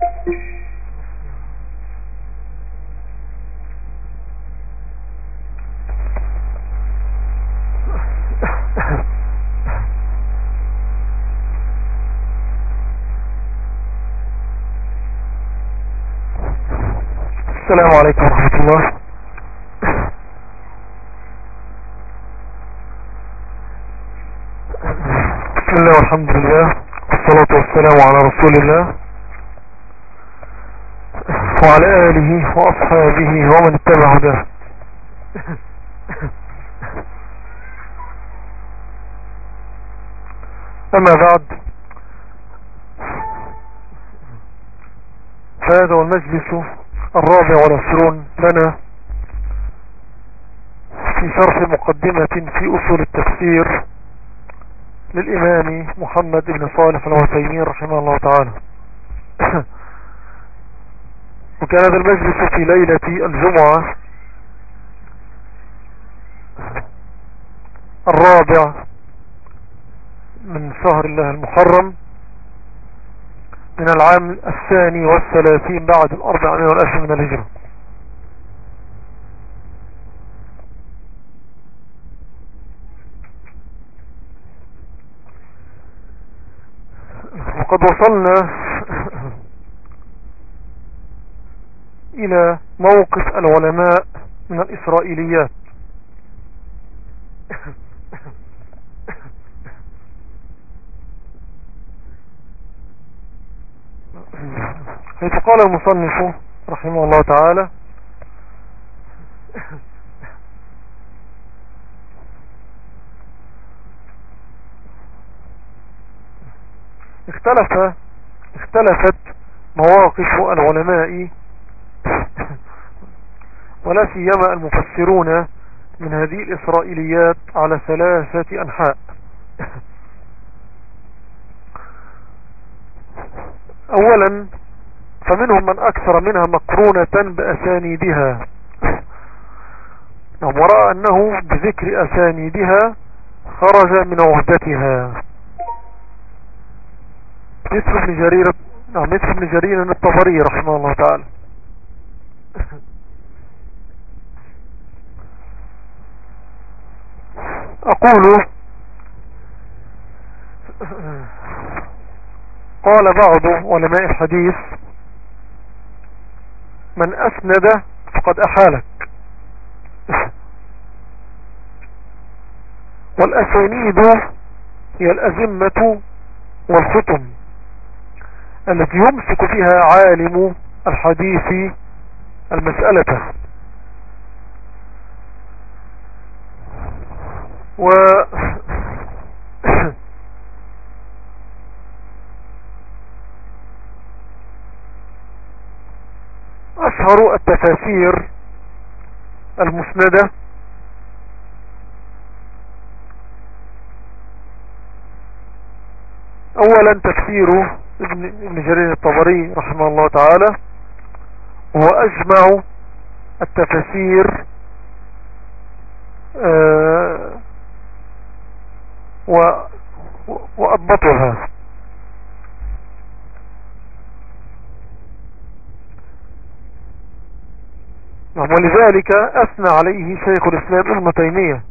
السلام عليكم ورحمة الله. بسم الله والحمد لله والصلاة والسلام على رسول الله. وعلى آله وأصحابه ومن اتبع ده أما بعد فهذا هو المجلس الرابع والعشرون لنا في شرح مقدمة في أصول التفسير للإمام محمد بن صالح الوثيمين رحمه الله تعالى. وكان هذا المجلس في ليلة الجمعة الرابع من شهر الله المحرم من العام الثاني والثلاثين بعد الأربعمائة والألف من الهجرة. وقد وصلنا إلى موقف العلماء من الإسرائيليات. حيث قال المصنف رحمه الله تعالى اختلف اختلفت مواقف العلماء ولا سيما المفسرون من هذه الإسرائيليات على ثلاثة أنحاء. أولا فمنهم من أكثر منها مقرونة بأسانيدها. نعم ورأى أنه بذكر أسانيدها خرج من عهدتها. مثل ابن جرير نعم مثل ابن جرير الطبري رحمه الله تعالى. أقول قال بعض علماء الحديث من أسند فقد أحالك. والأسانيد هي الأزمة والختم التي يمسك فيها عالم الحديث المسألة. و أشهر التفاسير المسندة. أولا تفسير ابن جرير الطبري رحمه الله تعالى هو أجمع التفاسير آه، وأضبطها. نعم ولذلك أثنى عليه شيخ الإسلام ابن تيمية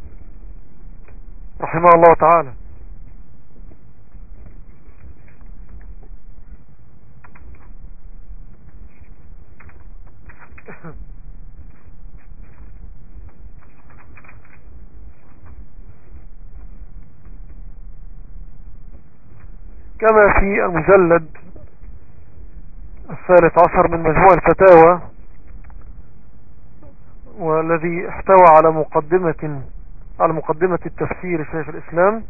رحمه الله تعالى. كما في المجلد الثالث عشر من مجموع الفتاوى والذي احتوى على مقدمة على مقدمة التفسير شيخ الإسلام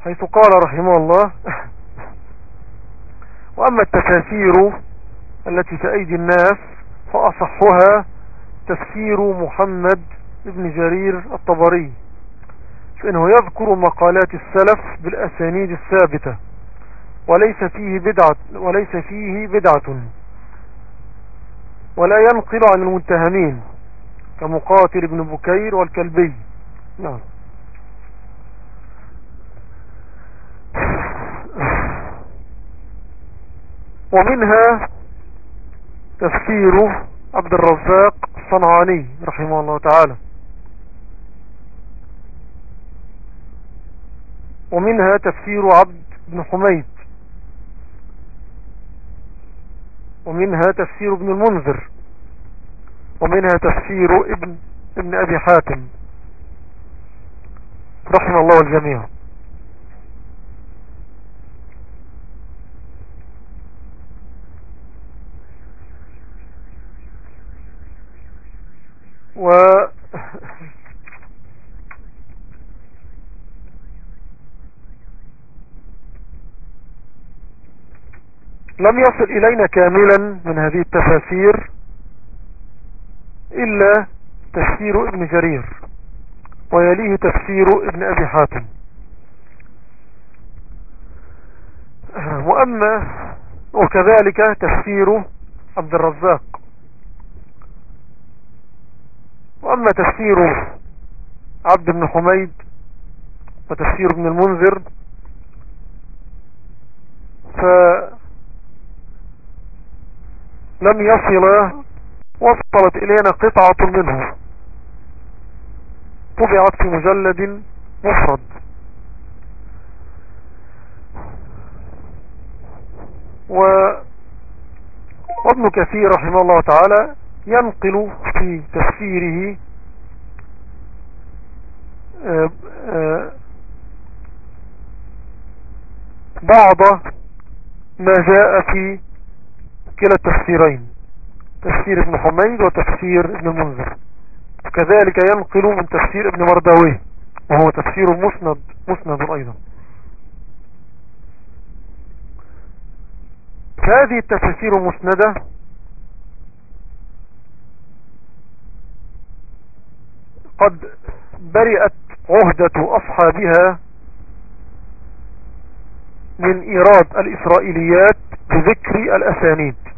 حيث قال رحمه الله وأما التفاسير التي في أيدي الناس فأصحها تفسير محمد بن جرير الطبري. فإنه يذكر مقالات السلف بالأسانيد الثابتة وليس فيه بدعة وليس فيه بدعة ولا ينقل عن المتهمين كمقاتل ابن بكير والكلبي. نعم. ومنها تفسير عبد الرزاق الصنعاني رحمه الله تعالى. ومنها تفسير عبد بن حميد. ومنها تفسير ابن المنذر. ومنها تفسير ابن ابن أبي حاتم. رحم الله الجميع. و لم يصل إلينا كاملا من هذه التفاسير إلا تفسير ابن جرير ويليه تفسير ابن أبي حاتم. وأما وكذلك تفسير عبد الرزاق. وأما تفسير عبد بن حميد وتفسير ابن المنذر ف لم يصل وصلت إلينا قطعة منه. طبعت في مجلد مفرد. و وابن كثير رحمه الله تعالى ينقل في تفسيره آه، آه، بعض ما جاء في كلا التفسيرين تفسير ابن حميد وتفسير ابن المنذر وكذلك ينقل من تفسير ابن مرداويه وهو تفسير مسند مسند أيضا. هذه التفسير مسندة. قد برئت عهدة أصحابها من إيراد الإسرائيليات بذكر الأسانيد.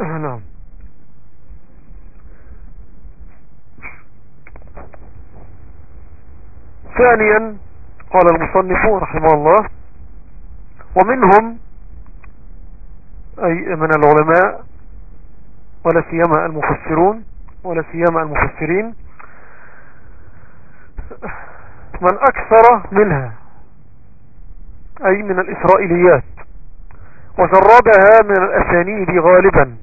نعم. ثانيا قال المصنف رحمه الله ومنهم أي من العلماء ولا سيما المفسرون ولا سيما المفسرين من أكثر منها أي من الإسرائيليات وجردها من الأسانيد غالبا.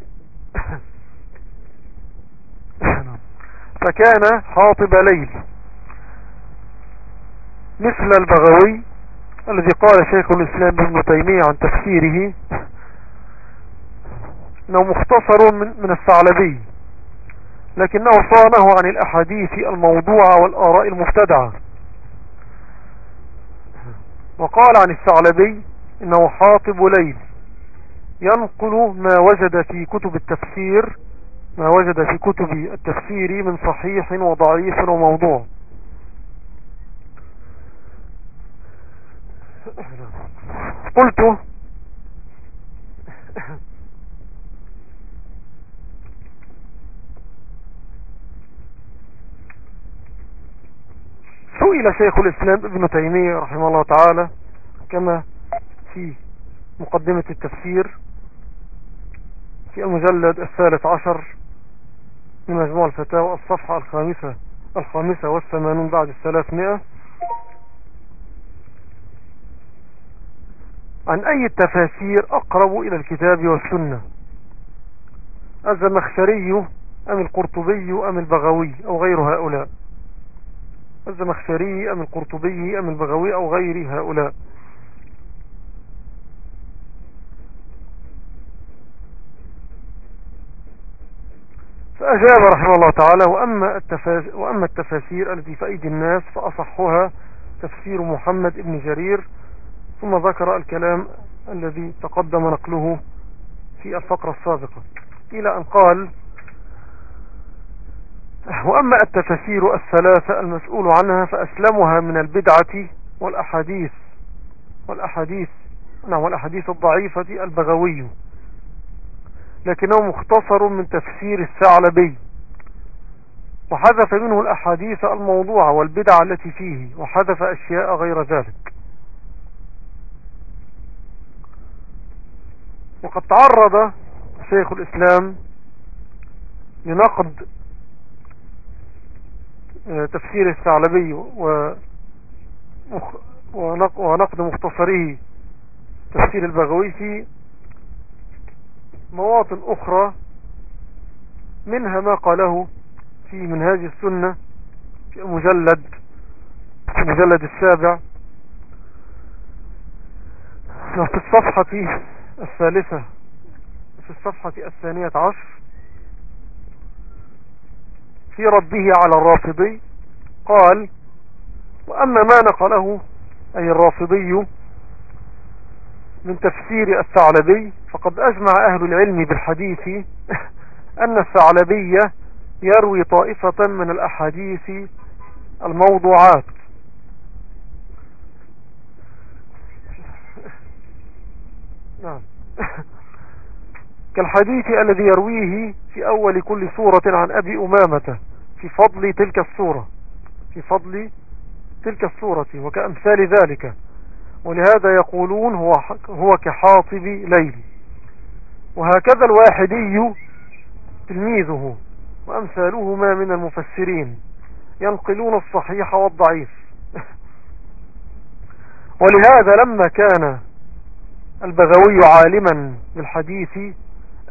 فكان حاطب ليل. مثل البغوي الذي قال شيخ الإسلام ابن تيمية عن تفسيره إنه مختصر من, الثعلبي لكنه صانه عن الأحاديث الموضوعة والآراء المبتدعة وقال عن الثعلبي إنه حاطب ليل ينقل ما وجد في كتب التفسير ما وجد في كتب التفسير من صحيح وضعيف وموضوع. قلت سئل شيخ الإسلام ابن تيمية رحمه الله تعالى كما في مقدمة التفسير في المجلد الثالث عشر من مجموع الفتاوى الصفحة الخامسة الخامسة والثمانون بعد الثلاثمائة. عن أي التفاسير أقرب إلى الكتاب والسنة؟ الزمخشري أم القرطبي أم البغوي أو غير هؤلاء؟ الزمخشري أم القرطبي أم البغوي أو غير هؤلاء؟ فأجاب رحمه الله تعالى وأما, التفاس وأما التفاسير التي في أيدي الناس فأصحها تفسير محمد بن جرير ثم ذكر الكلام الذي تقدم نقله في الفقرة السابقة. إلى أن قال وأما التفسير الثلاثة المسؤول عنها فأسلمها من البدعة والأحاديث والأحاديث نعم والأحاديث الضعيفة البغوي. لكنه مختصر من تفسير الثعلبي. وحذف منه الأحاديث الموضوعة والبدع التي فيه وحذف أشياء غير ذلك. وقد تعرض شيخ الإسلام لنقد آه، تفسير الثعلبي ونقد مختصره تفسير البغوي في مواطن أخرى منها ما قاله في منهاج السنة في مجلد في مجلد السابع. في الصفحة الثالثة في الصفحة الثانية عشر. في رده على الرافضي قال وأما ما نقله أي الرافضي من تفسير الثعلبي فقد أجمع أهل العلم بالحديث أن الثعلبي يروي طائفة من الأحاديث الموضوعات. نعم. كالحديث الذي يرويه في أول كل سورة عن أبي أمامة في فضل تلك السورة في فضل تلك السورة وكأمثال ذلك. ولهذا يقولون هو, هو كحاطب ليل وهكذا الواحدي تلميذه وأمثالهما من المفسرين ينقلون الصحيح والضعيف. ولهذا لما كان البغوي عالما بالحديث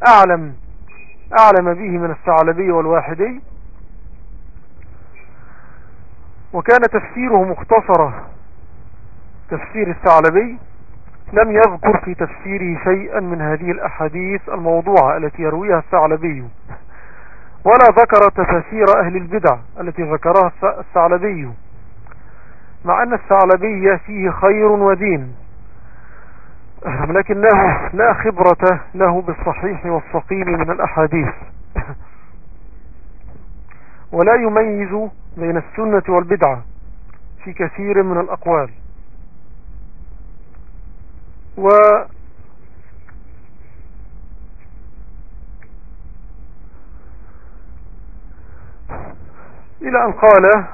أعلم أعلم به من الثعلبي والواحدي. وكان تفسيره مختصرة تفسير الثعلبي لم يذكر في تفسيره شيئا من هذه الأحاديث الموضوعة التي يرويها الثعلبي. ولا ذكر تفاسير أهل البدع التي ذكرها الثعلبي. مع أن الثعلبي فيه خير ودين لكنه لا خبرة له بالصحيح والصقيم من الأحاديث. ولا يميز بين السنة والبدعة في كثير من الأقوال. و إلى أن قال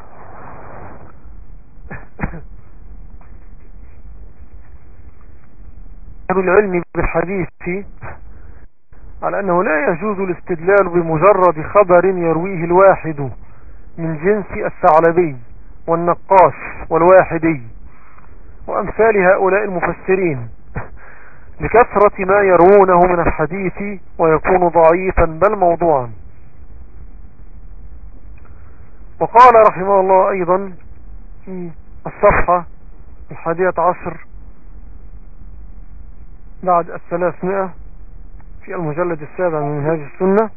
أهل العلم بالحديث على أنه لا يجوز الاستدلال بمجرد خبر يرويه الواحد من جنس الثعلبي والنقاش والواحدي وأمثال هؤلاء المفسرين. لكثرة ما يرونه من الحديث ويكون ضعيفا بل موضوعا. وقال رحمه الله أيضا في الصفحة الحادية عشر بعد الثلاثمائة في المجلد السابع من هذه السنة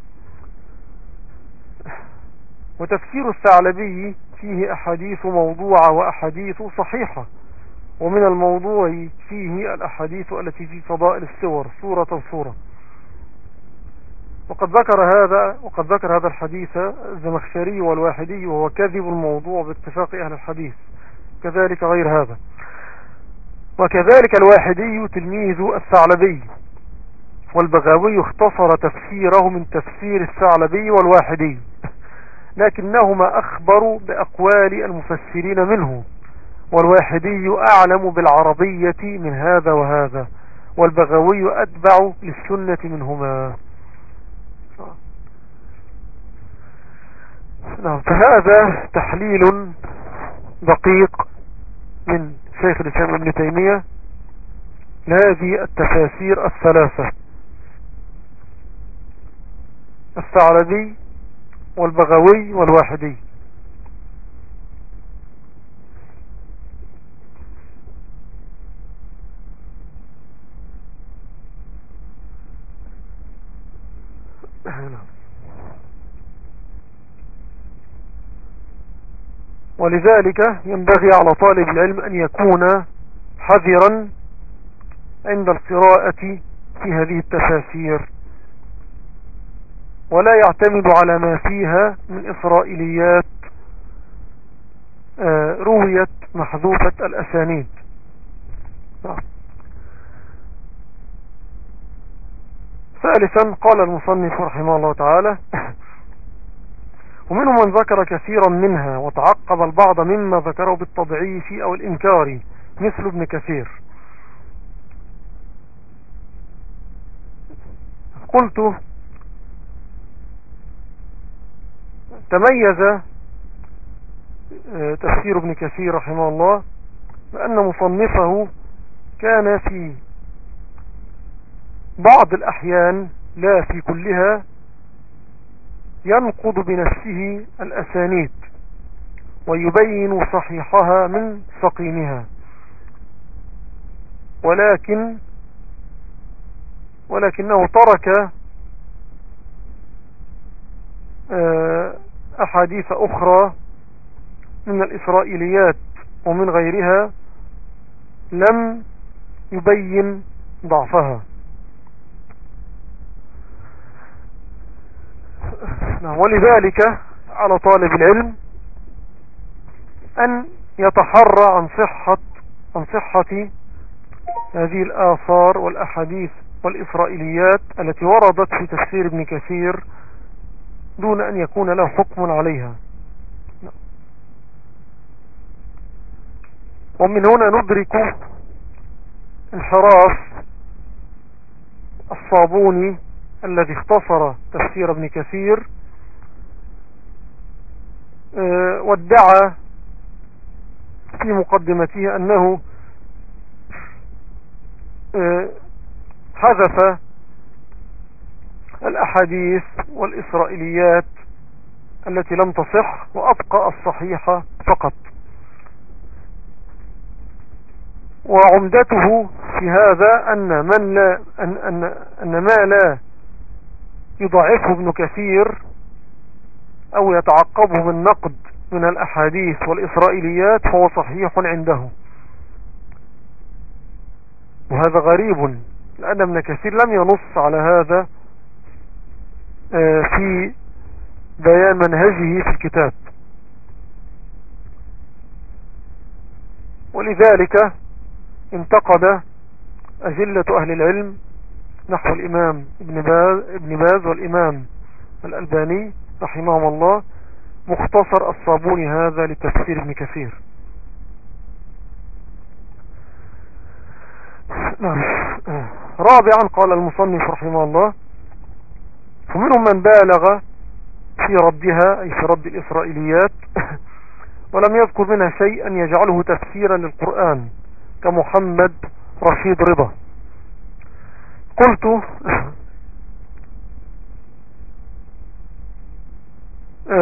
وتفسير الثعلبي فيه أحاديث موضوعة وأحاديث صحيحة. ومن الموضوع فيه الأحاديث التي في فضائل السور سورة سورة وقد ذكر هذا وقد ذكر هذا الحديث الزمخشري والواحدي وهو كذب الموضوع باتفاق أهل الحديث. كذلك غير هذا. وكذلك الواحدي تلميذ الثعلبي. والبغاوي اختصر تفسيره من تفسير الثعلبي والواحدي. لكنهما أخبروا بأقوال المفسرين منه. والواحدي أعلم بالعربية من هذا وهذا والبغوي أتبع للسنة منهما. نعم فهذا تحليل دقيق من شيخ الإسلام ابن تيمية. لهذه التفاسير الثلاثة الثعلبي والبغوي والواحدي. ولذلك ينبغي على طالب العلم أن يكون حذرا عند القراءة في هذه التفاسير. ولا يعتمد على ما فيها من إسرائيليات آه، رويت محذوفة الأسانيد. ثالثا قال المصنف رحمه الله تعالى ومنهم من ذكر كثيرا منها وتعقب البعض مما ذكره بالتضعيف أو الإنكار مثل ابن كثير. قلت تميز آه، تفسير ابن كثير رحمه الله بأن مصنفه كان في بعض الأحيان لا في كلها ينقض بنفسه الأسانيد ويبين صحيحها من سقيمها. ولكن ولكنه ترك آه، أحاديث أخرى من الإسرائيليات ومن غيرها لم يبين ضعفها نعم، ولذلك على طالب العلم أن يتحرى عن صحة عن صحة هذه الآثار والأحاديث والإسرائيليات التي وردت في تفسير ابن كثير دون أن يكون له حكم عليها. ومن هنا ندرك انحراف الصابوني الذي اختصر تفسير ابن كثير وادعى في مقدمته أنه آه، حذف الأحاديث والإسرائيليات التي لم تصح وأبقى الصحيحة فقط. وعمدته في هذا أن, من لا أن, أن, أن ما لا يضعفه ابن كثير أو يتعقبه من نقد من الأحاديث والإسرائيليات فهو صحيح عنده. وهذا غريب لأن ابن كثير لم ينص على هذا آه، في بيان منهجه في الكتاب. ولذلك انتقد أجلة أهل العلم نحو الإمام ابن باز, ابن باز والإمام الألباني رحمهم الله مختصر الصابوني هذا لتفسير ابن كثير. نعم. رابعا قال المصنف رحمه الله ومنهم من بالغ في ردها أي في رد الإسرائيليات ولم يذكر منها شيئا يجعله تفسيرا للقرآن كمحمد رشيد رضا. قلت آه،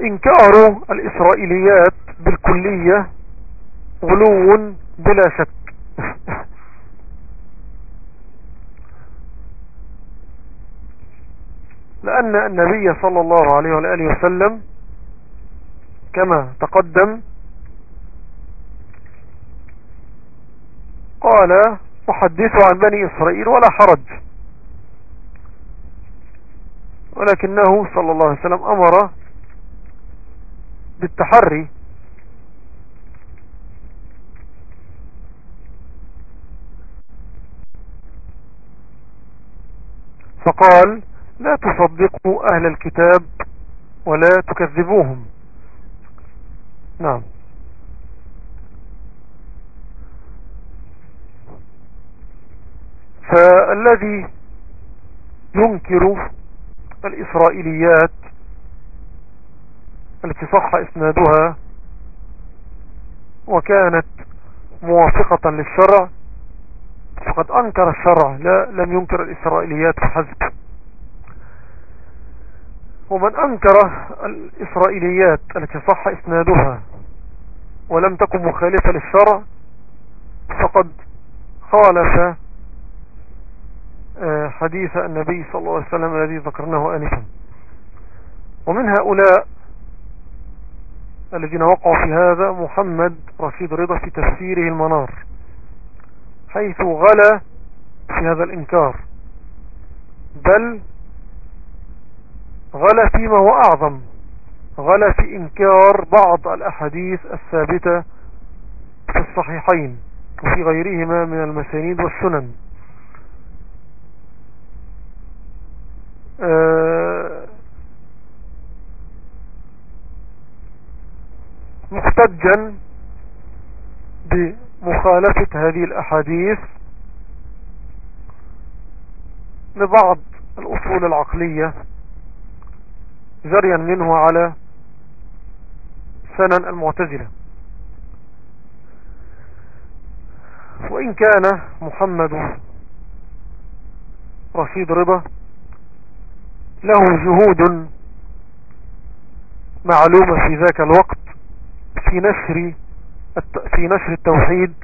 إنكار الإسرائيليات بالكلية غلو بلا شك. لأن النبي صلى الله عليه وآله وسلم كما تقدم قال أحدث عن بني إسرائيل ولا حرج. ولكنه صلى الله عليه وسلم أمر بالتحري. فقال لا تصدقوا أهل الكتاب ولا تكذبوهم. نعم. فالذي ينكر الإسرائيليات التي صح إسنادها وكانت موافقة للشرع فقد أنكر الشرع لا لم ينكر الإسرائيليات فحسب ومن أنكر الإسرائيليات التي صح إسنادها ولم تكن مخالفة للشرع فقد خالف حديث النبي صلى الله عليه وسلم الذي ذكرناه آنفا. ومن هؤلاء الذين وقعوا في هذا محمد رشيد رضا في تفسيره المنار حيث غلا في هذا الإنكار. بل غلا فيما هو أعظم غلا في إنكار بعض الأحاديث الثابتة في الصحيحين وفي غيرهما من المسانيد والسنن آه، محتجا مخالفة هذه الأحاديث لبعض الأصول العقلية جريا منه على سنن المعتزلة. وإن كان محمد رشيد رضا له جهود معلومة في ذاك الوقت في نشر في نشر التوحيد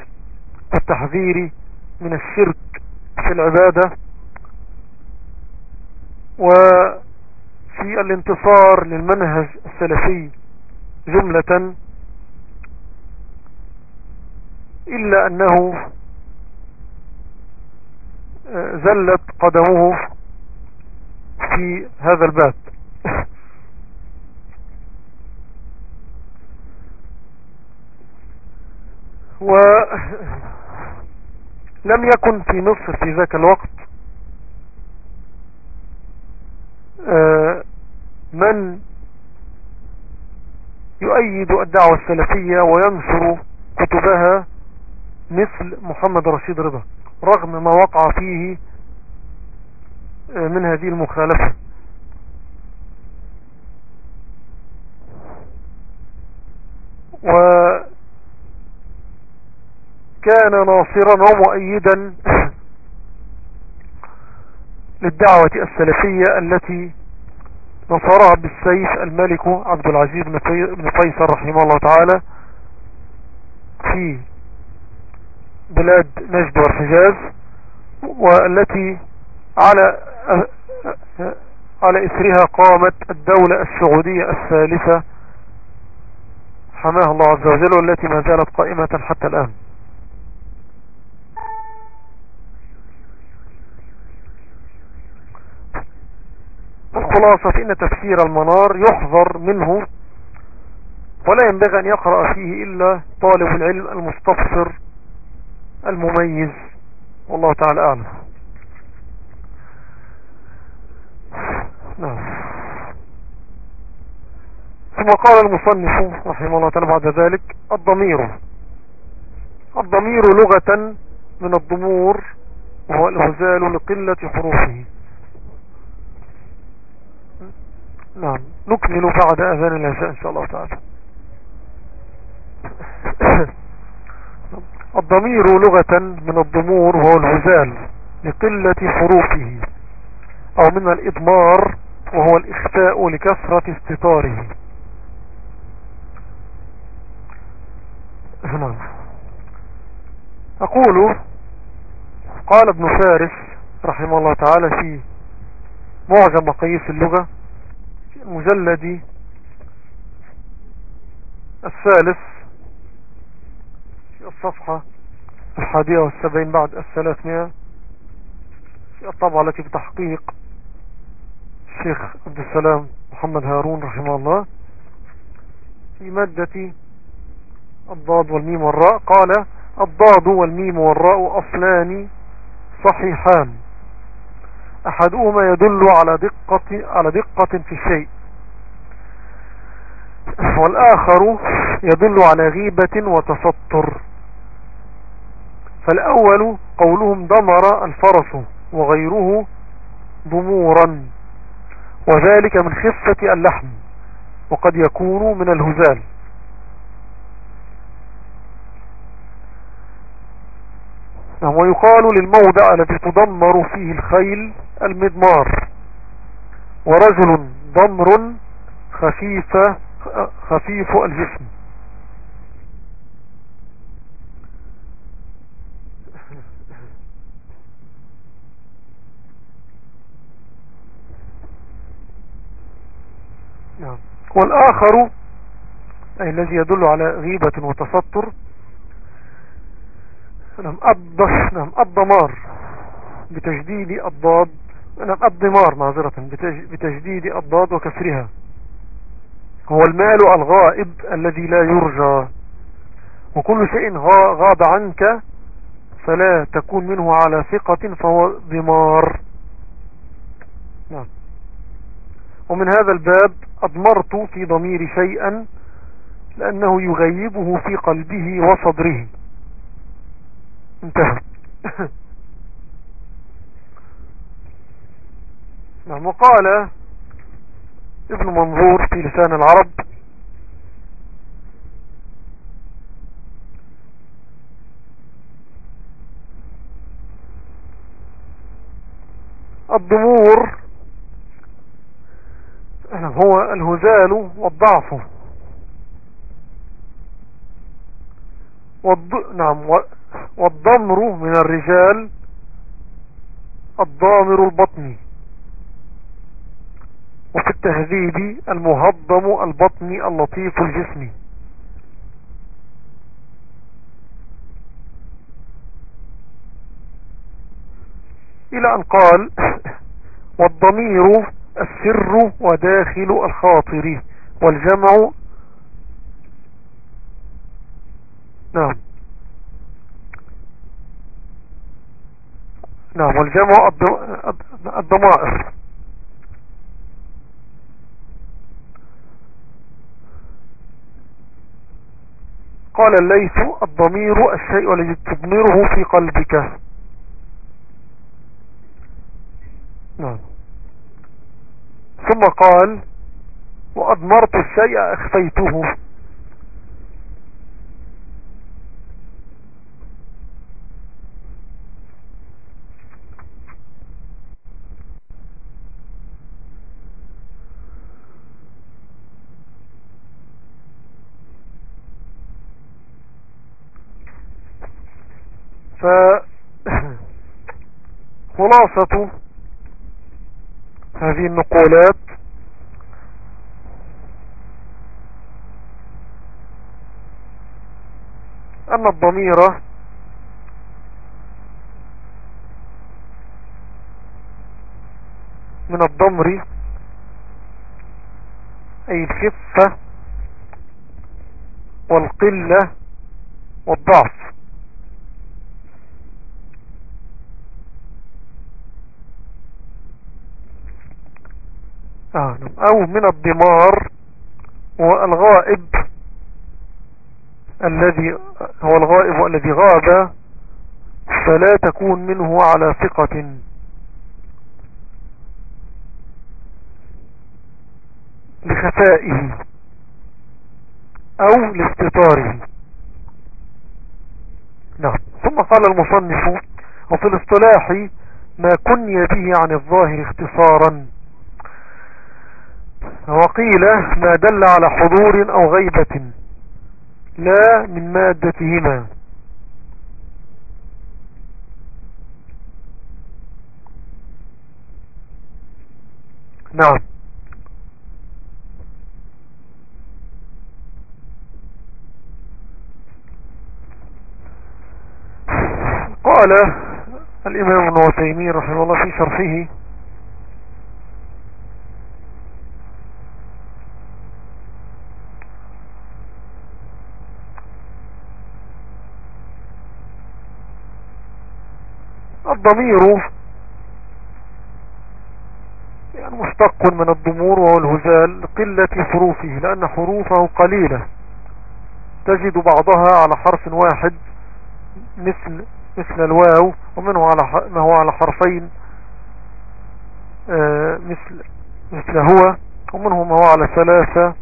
والتحذير من الشرك في العبادة وفي الانتصار للمنهج السلفي جملة إلا أنه زلت قدمه في هذا الباب. ولم يكن في مصر في ذاك الوقت آه، من يؤيد الدعوة السلفية وينشر كتبها مثل محمد رشيد رضا رغم ما وقع فيه من هذه المخالفة. وكان ناصرا ومؤيدا للدعوة السلفية التي نصرها بالسيف الملك عبد العزيز بن فيصل رحمه الله تعالى في بلاد نجد والحجاز والتي على على إثرها قامت الدولة السعودية الثالثة. حماها الله عز وجل والتي ما زالت قائمة حتى الآن. الخلاصة فإن تفسير المنار يحذر منه ولا ينبغي أن يقرأ فيه إلا طالب العلم المستفسر المميز. والله تعالى أعلم. نعم. ثم قال المصنف رحمه الله تعالى بعد ذلك الضمير. الضمير لغة من الضمور وهو الهزال لقلة حروفه. نعم. نكمل بعد أذان العشاء إن شاء الله تعالى. الضمير لغة من الضمور وهو العزال لقلة حروفه أو من الإضمار وهو الإخفاء لكثرة استطاره. نعم. أقول قال ابن فارس رحمه الله تعالى في معجم مقاييس اللغة في المجلد الثالث في الصفحة الحادية والسبعين بعد الثلاثمائة في الطبعة التي بتحقيق الشيخ عبد السلام محمد هارون رحمه الله في مادة الضاد والميم والراء قال الضاد والميم والراء أصلان صحيحان. أحدهما يدل على دقة, على دقة في الشيء والآخر يدل على غيبة وتسطر فالأول قولهم دمر الفرس وغيره ضمورا. وذلك من خفة اللحم وقد يكون من الهزال. نعم، ويقال للموضع الذي تدمر فيه الخيل المدمار ورجل ضمر خفيف خفيف الجسم نعم والآخر أي الذي يدل على غيبة وتستر نعم نعم الضمار بتجديد الضاد نعم الضمار معذرة بتجديد الضاد وكسرها. هو المال الغائب الذي لا يرجى. وكل شيء غاب عنك فلا تكون منه على ثقة فهو ضمار. نعم. ومن هذا الباب أضمرت في ضمير شيئا لأنه يغيبه في قلبه وصدره. انتهى. نعم وقال ابن منظور في لسان العرب الضمور هو الهزال والضعف. والض... نعم والضمر من الرجال الضامر البطني وفي التهذيب المهضم البطني اللطيف الجسمي إلى أن قال والضمير السر وداخل الخاطر والجمع. نعم. نعم والجمع الضمائر. قال الليث الضمير الشيء الذي تضمره في قلبك نعم ثم قال وأضمرت الشيء أخفيته. فخلاصة هذه النقولات أن الضمير من الضمر أي الخفة والقلة والضعف آه نعم. أو من الضمار والغائب الذي هو الغائب الذي غاب فلا تكون منه على ثقة. لخفائه أو لاستطاره. نعم. ثم قال المصنف وفي الاصطلاح ما كني به عن الظاهر اختصارا. وقيل ما دل على حضور أو غيبة. لا من مادتهما. نعم. قال الإمام ابن رحمه الله في شرحه الضمير يعني مشتق من الضمور وهو الهزال قلة حروفه لأن حروفه قليلة. تجد بعضها على حرف واحد مثل مثل الواو ومنه على ما هو على حرفين آه، مثل مثل هو ومنه ما هو على ثلاثة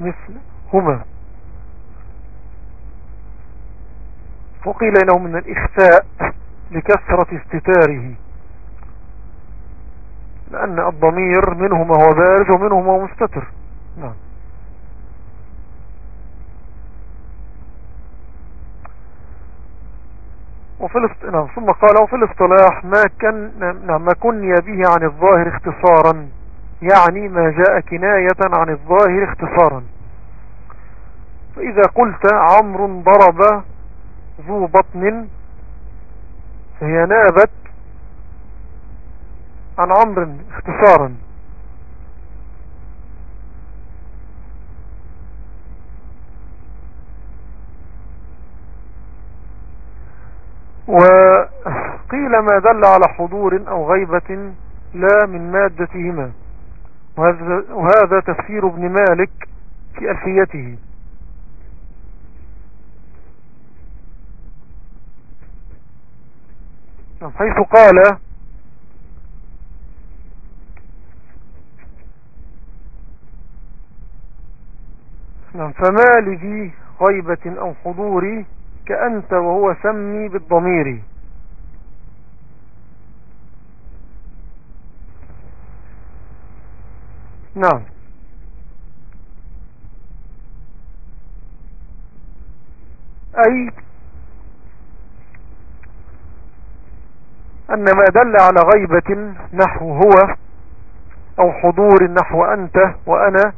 مثل هما. وقيل إنه من الاخفاء لكثرة استتاره. لأن الضمير منه ما هو بارز ومنه ما هو مستتر. نعم. وفي الاست... نعم ثم قال وفي الاصطلاح ما كان نعم ما كني به عن الظاهر اختصارا. يعني ما جاء كناية عن الظاهر اختصارا. فإذا قلت عمر ضرب ذو بطن فهي نابت عن عمر اختصارا. وقيل ما دل على حضور أو غيبة لا من مادتهما وهذا, وهذا تفسير ابن مالك في ألفيته. حيث قال نعم فما لذي غيبة أو حضوري كأنت وهو سمي بالضمير. نعم. أي أن ما دل على غيبة نحو هو أو حضور نحو أنت وأنا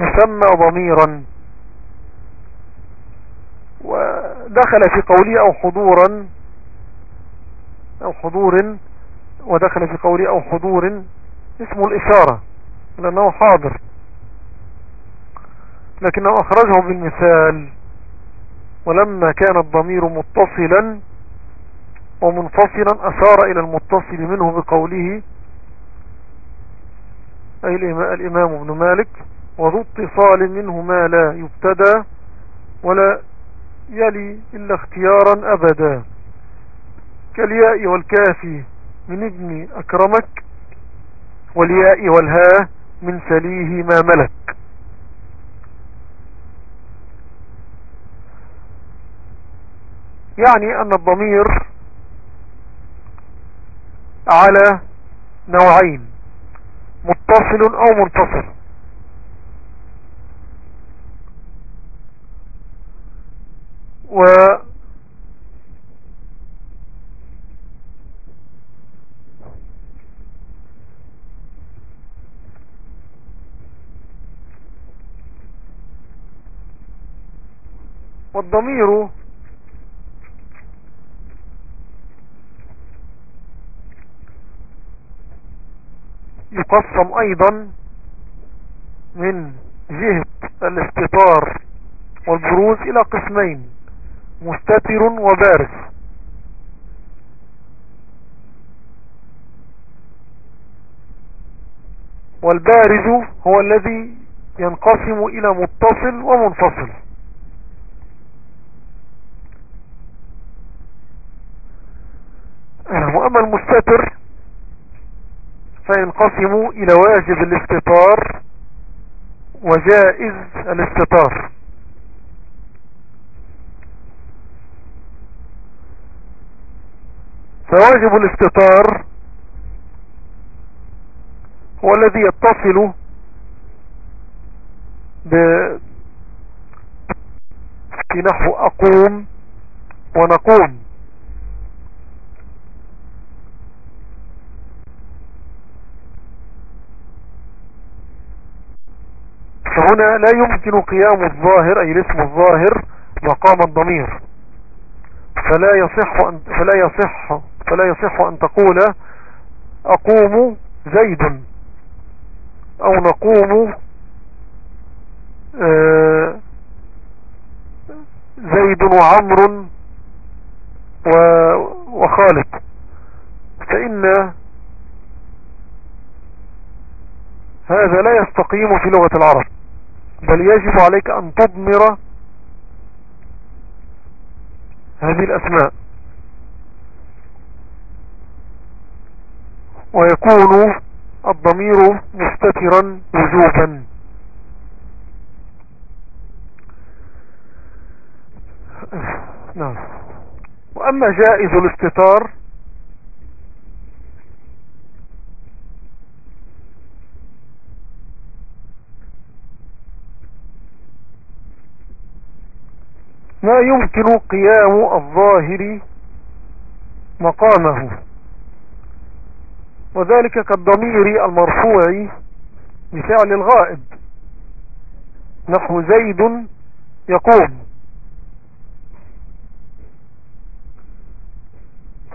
يسمى ضميرا. ودخل في قولي أو حضورا أو حضور ودخل في قولي أو حضور اسم الإشارة لأنه حاضر. لكنه أخرجه بالمثال. ولما كان الضمير متصلا ومنفصلا أشار إلى المتصل منه بقوله أي الإمام ابن مالك وذو اتصال منه ما لا يبتدى ولا يلي إلا اختيارا أبدا. كالياء والكافي من ابن أكرمك والياء والهاء من سليه ما ملك. يعني أن الضمير على نوعين متصل أو منفصل. و والضمير يقسم أيضا من جهة الاستطار والبروز إلى قسمين مستتر وبارز. والبارز هو الذي ينقسم إلى متصل ومنفصل. وأما المستتر فينقسم إلى واجب الاستطار وجائز الاستطار. فواجب الاستطار هو الذي يتصل ب في نحو أقوم ونقوم. فهنا لا يمكن قيام الظاهر أي الاسم الظاهر مقام الضمير. فلا يصح أن فلا يصح فلا يصح أن تقول أقوم زيد أو نقوم آه، زيد وعمر وخالد. فإن هذا لا يستقيم في لغة العرب. بل يجب عليك أن تضمر هذه الأسماء. ويكون الضمير مستترا وجوبا. نعم. وأما جائز الاستتار ما يمكن قيام الظاهر مقامه. وذلك كالضمير المرفوع بفعل الغائب. نحو زيد يقوم.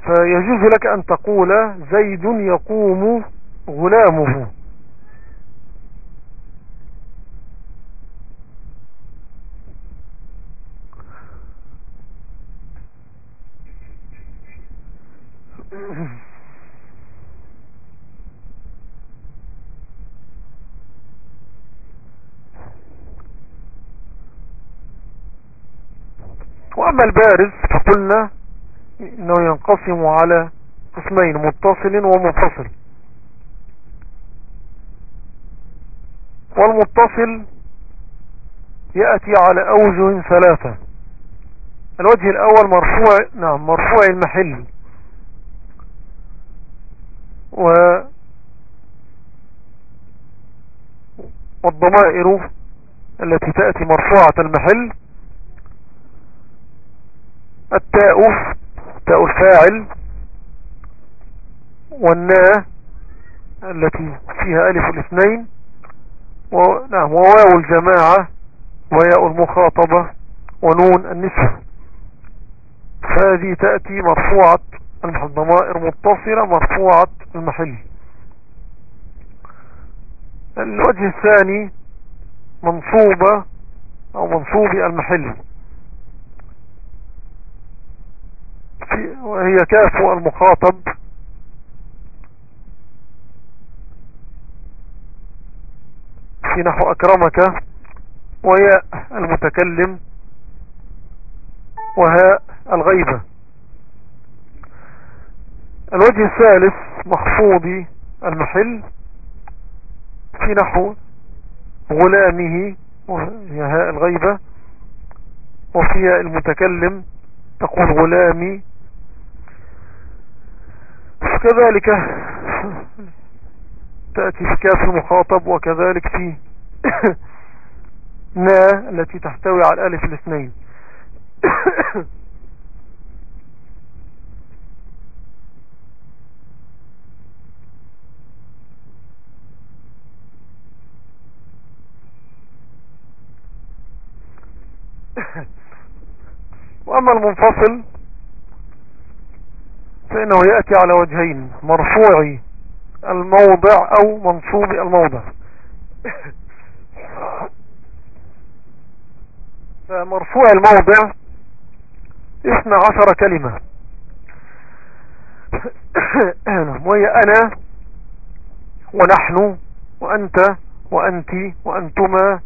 فيجوز لك أن تقول زيد يقوم غلامه. واما البارز فقلنا إنه ينقسم على قسمين متصل ومنفصل. والمتصل يأتي على أوجه ثلاثة. الوجه الأول مرفوع نعم مرفوع المحل. و والضمائر التي تأتي مرفوعة المحل. التاء تاء الفاعل. والناء التي فيها ألف الاثنين ونعم وواو الجماعة وياء المخاطبة ونون النسوة فهذه تأتي مرفوعة الضمائر متصلة مرفوعة المحل. الوجه الثاني منصوبة أو منصوب المحل. وهي كاف المخاطب. في نحو أكرمك. وياء المتكلم. وهاء الغيبة. الوجه الثالث مخفوض المحل في نحو غلامه وهي هاء الغيبة وفي المتكلم تقول غلامي. كذلك تأتي في كاف المخاطب وكذلك في نا التي تحتوي على الألف الاثنين. واما المنفصل فإنه يأتي على وجهين مرفوع الموضع أو منصوب الموضع. فمرفوع الموضع اثنى عشر كلمة. وهي أنا ونحن وأنت وانت وأنتما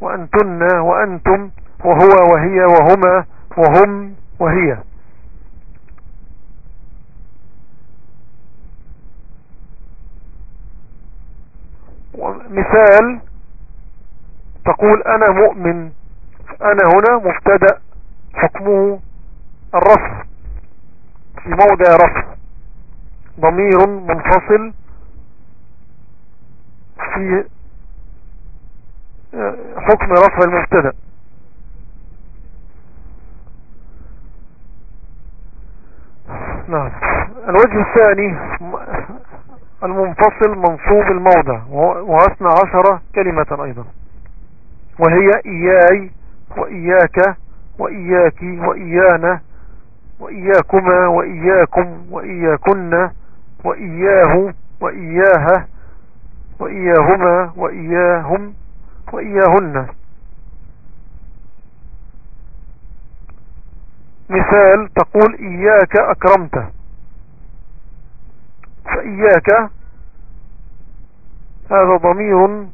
وأنتن وأنتم وهو وهي وهما وهم وهي. مثال تقول أنا مؤمن أنا هنا مبتدأ حكمه الرفع في موضع رفع ضمير منفصل في حكم رفع المبتدأ. نعم. الوجه الثاني المنفصل منصوب الموضع واثنى عشر كلمة أيضا. وهي إياي وإياك وإياك وإيانا وإياكما وإياكم وإياكن وإياه وإياها وإياهما وإياهم وإياهن. مثال تقول إياك أكرمت فإياك هذا ضمير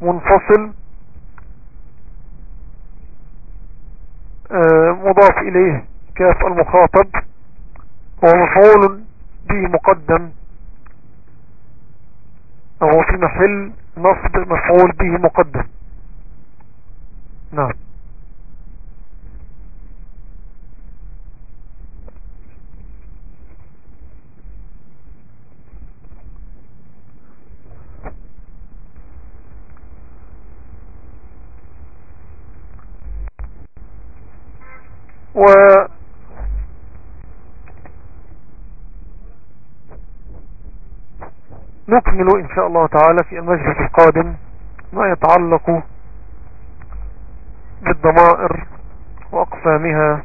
منفصل آه، مضاف إليه كاف المخاطب وهو مفعول به مقدم وهو في محل نصب مفعول به مقدم. نعم. و نكمل إن شاء الله تعالى في المجلس القادم ما يتعلق بالضمائر وأقسامها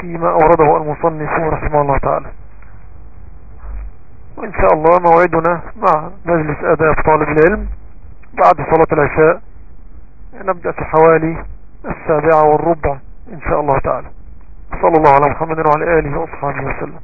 فيما أورده المصنف رحمه الله تعالى. وإن شاء الله موعدنا مع مجلس أداء طالب العلم بعد صلاة العشاء. نبدأ في حوالي السابعة والربع. إن شاء الله تعالى. صلى الله على محمد وعلى آله وأصحابه وسلم.